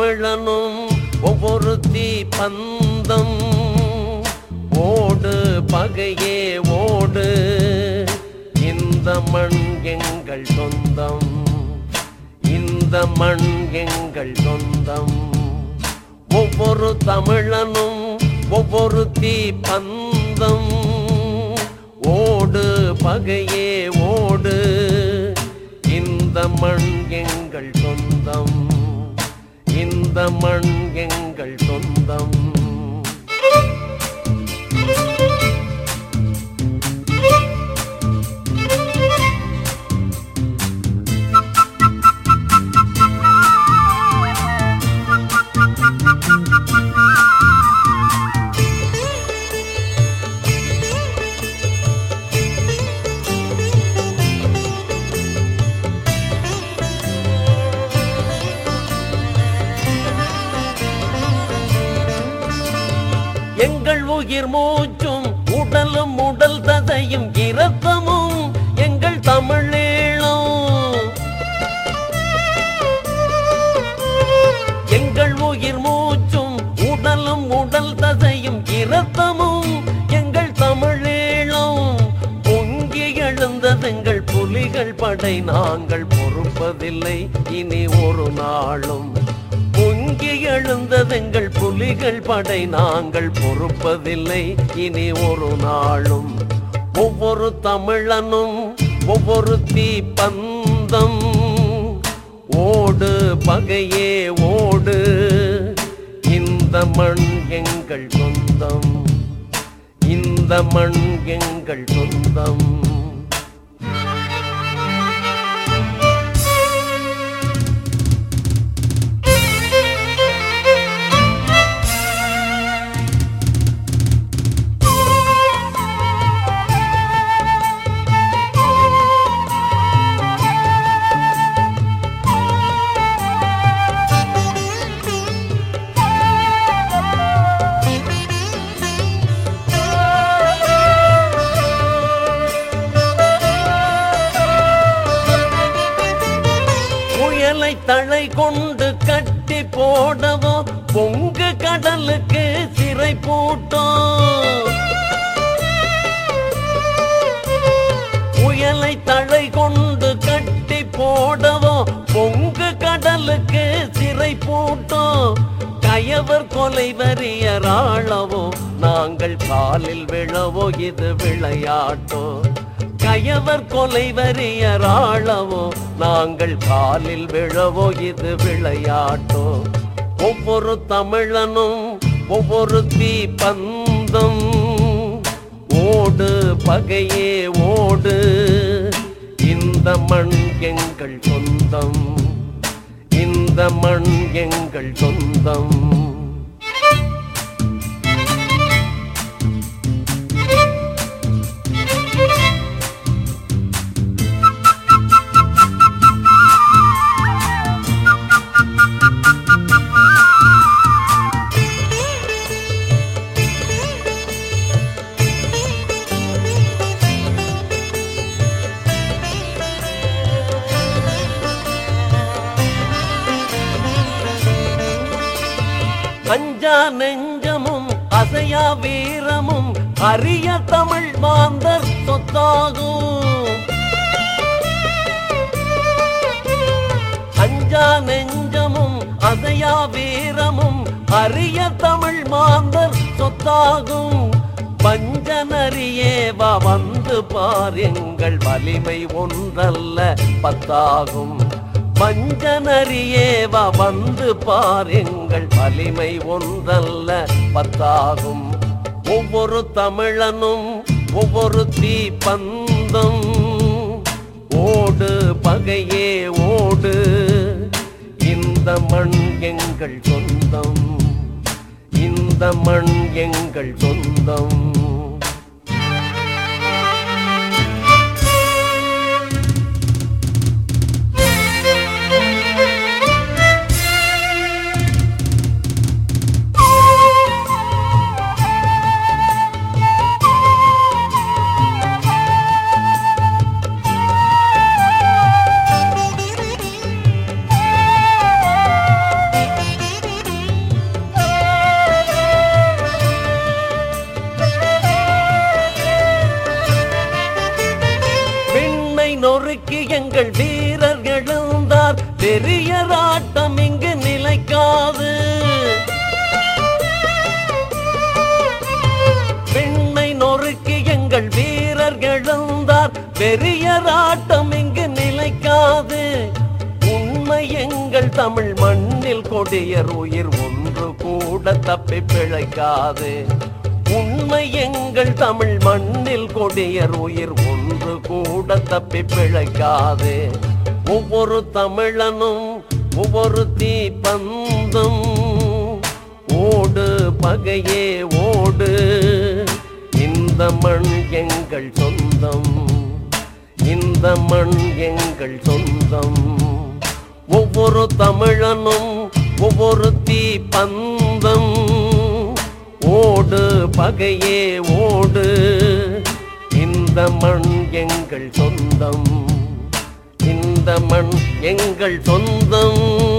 தமிழனும் ஒவ்வொரு பந்தம் ஓடு பகையே ஓடு. இந்த மண் எங்கள் சொந்தம். இந்த மண் எங்கள் சொந்தம். ஒவ்வொரு தமிழனும் ஒவ்வொரு தீ பந்தம் ஓடு பகையே ஓடு. இந்த மண் எங்கள் சொந்தம். மண் எங்கள் உயிர் மூச்சும் உடலும் உடல் ததையும் இரத்தமும் எங்கள் தமிழீழம். எங்கள் உயிர் மூச்சும் உடலும் உடல் ததையும் இரத்தமும் எங்கள் தமிழீழம். பொங்கி எழுந்ததெங்கள் புலிகள் படை நாங்கள் பொறுப்பதில்லை. இனி ஒரு நாளும் பொங்கி எழுந்ததெங்கள் புலிகள் படை நாங்கள் பொறுப்பதில்லை. இனி ஒரு நாளும் ஒவ்வொரு தமிழனும் ஒவ்வொரு தீப்பந்தம். ஓடு பகையே ஓடு. இந்த மண் எங்கள் சொந்தம். இந்த மண் எங்கள் சொந்தம். தலை தலை கொண்டு கட்டி போடவோ? பொங்கு கடலுக்கு சிறை பூட்டும் புயலை தலை கொண்டு கட்டி போடவோ? பொங்கு கடலுக்கு சிறை பூட்டும் கயவர் கொலை வரியராளவோ நாங்கள் பாலில் விழவோ? இது விளையாட்டோ? கயவர் கொலை வரியராளவோ நாங்கள் காலில் விழவோ இது விளையாட்டோ. ஒவ்வொரு தமிழனும் ஒவ்வொரு தீ பந்தம் ஓடு பகையே ஓடு. இந்த மண் எங்கள் சொந்தம். இந்த மண் எங்கள் சொந்தம். அஞ்சா நெஞ்சமும் அசையா வீரமும் அரிய தமிழ் மாந்தர் சொத்தாகும். அஞ்சா நெஞ்சமும் அசையா வீரமும் அரிய தமிழ் மாந்தர் சொத்தாகும். பஞ்சனரியேவா வந்து பாருங்கள் வலிமை ஒன்றல்ல பத்தாகும். பஞ்சனரியேவா வந்து பாருங்கள் வலிமை ஒன்றல்ல பத்தாகும். ஒவ்வொரு தமிழனும் ஒவ்வொரு தீ ஓடு பகையே ஓடு. இந்த மண் எங்கள் சொந்தம் இந்த மண் எங்கள் சொந்தம். எங்கள் வீரர் எழுந்தார். பெரிய ராட்டம் இங்கு நிலைக்காது. பெண்ணை நொறுக்கி எங்கள் வீரர் எழுந்தார். பெரிய ராட்டம் இங்கு நிலைக்காது. உண்மை எங்கள் தமிழ் மண்ணில் கொடியர் உயிர் ஒன்று கூட தப்பி பிழைக்காது. உண்மை எங்கள் தமிழ் மண்ணில் கொடியர் உயிர் ஒன்று கூட தப்பி பிழைக்காது. ஒவ்வொரு தமிழனும் ஒவ்வொரு தீப்பந்தும் ஓடு பகையே ஓடு. இந்த மண் எங்கள் சொந்தம் இந்த மண் எங்கள் சொந்தம். ஒவ்வொரு தமிழனும் ஒவ்வொரு தீப்பந்தம் ஓடு பகையே ஓடு. இந்த மண் எங்கள் சொந்தம். இந்த மண் எங்கள் சொந்தம்.